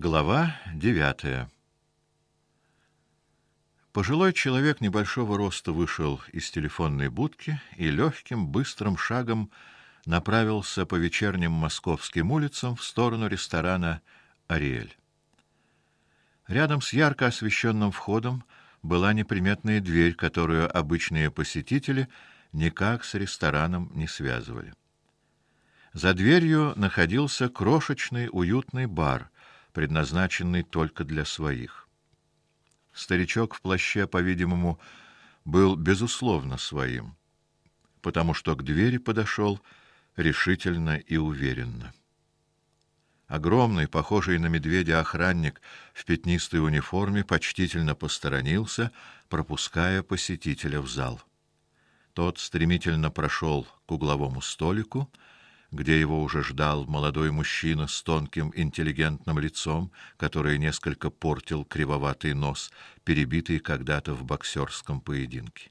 Глава девятая. Пожилой человек небольшого роста вышел из телефонной будки и легким быстрым шагом направился по вечерним московским улицам в сторону ресторана Ариэль. Рядом с ярко освещенным входом была неприметная дверь, которую обычные посетители никак с рестораном не связывали. За дверью находился крошечный уютный бар предназначенный только для своих. Старичок в плаще, по-видимому, был безусловно своим, потому что к двери подошел решительно и уверенно. Огромный, похожий на медведя охранник в пятнистой униформе почтительно посторонился, пропуская посетителя в зал. Тот стремительно прошел к угловому столику, где его уже ждал молодой мужчина с тонким интеллигентным лицом, которое несколько портил кривоватый нос, перебитый когда-то в боксерском поединке.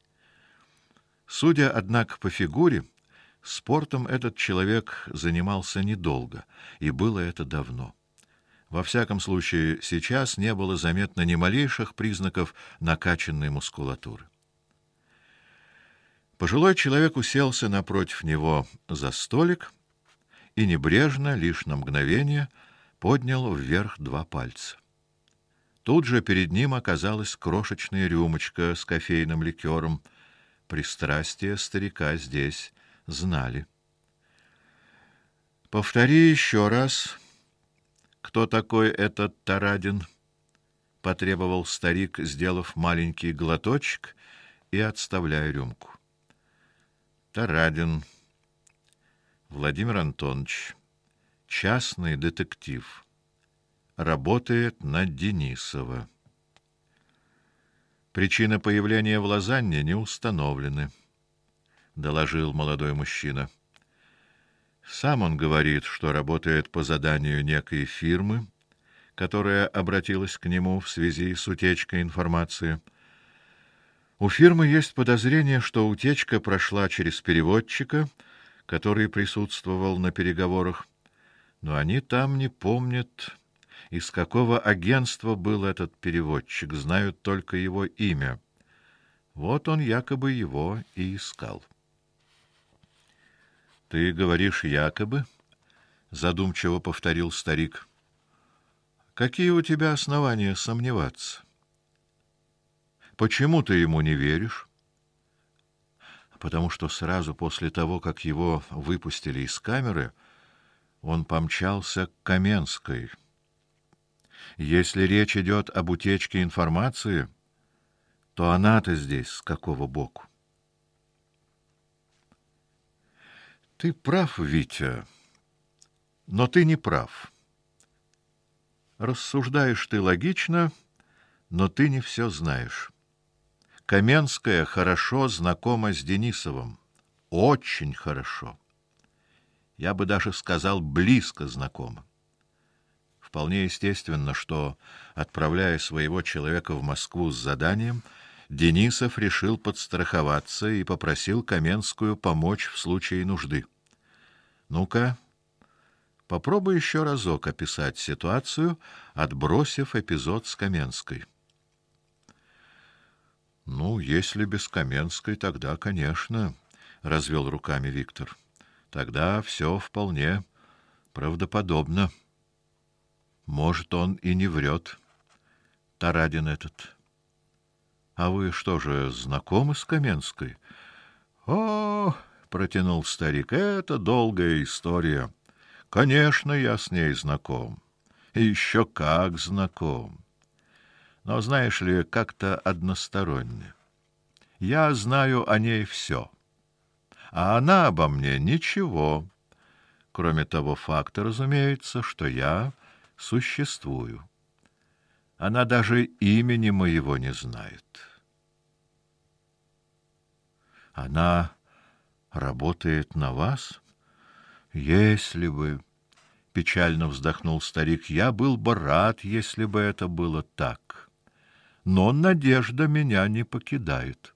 Судя однако по фигуре, спортом этот человек занимался недолго, и было это давно. Во всяком случае, сейчас не было заметно ни малейших признаков накачанной мускулатуры. Пожилой человек уселся напротив него за столик и небрежно, лишь на мгновение, поднял вверх два пальца. Тут же перед ним оказалась крошечная рюмочка с кофейным ликером. Пристрастие старика здесь знали. Повтори еще раз, кто такой этот Тарадин? потребовал старик, сделав маленький глоточек и отставляя рюмку. Тарадин Владимир Антонович, частный детектив, работает на Денисова. Причина появления в Лозанне не установлены, доложил молодой мужчина. Сам он говорит, что работает по заданию некой фирмы, которая обратилась к нему в связи с утечкой информации. У фирмы есть подозрение, что утечка прошла через переводчика который присутствовал на переговорах, но они там не помнят, из какого агентства был этот переводчик, знают только его имя. Вот он якобы его и искал. Ты говоришь якобы? задумчиво повторил старик. Какие у тебя основания сомневаться? Почему ты ему не веришь? Потому что сразу после того, как его выпустили из камеры, он помчался к Каменской. Если речь идет об утечке информации, то она-то здесь с какого боку? Ты прав, Витя, но ты не прав. Рассуждаешь ты логично, но ты не все знаешь. Каменская хорошо знакома с Денисовым, очень хорошо. Я бы даже сказал, близко знакома. Вполне естественно, что отправляя своего человека в Москву с заданием, Денисов решил подстраховаться и попросил Каменскую помочь в случае нужды. Ну-ка, попробуй еще разок описать ситуацию, отбросив эпизод с Каменской. Ну, если без Каменской, тогда, конечно, развел руками Виктор. Тогда все вполне правдоподобно. Может, он и не врет. Тарадин этот. А вы что же, знакомы с Каменской? О, протянул старик. Это долгая история. Конечно, я с ней знаком. Еще как знаком но знаешь ли, как-то односторонне. Я знаю о ней все, а она обо мне ничего, кроме того факта, разумеется, что я существую. Она даже имени моего не знает. Она работает на вас? Если бы печально вздохнул старик, я был бы рад, если бы это было так но надежда меня не покидает.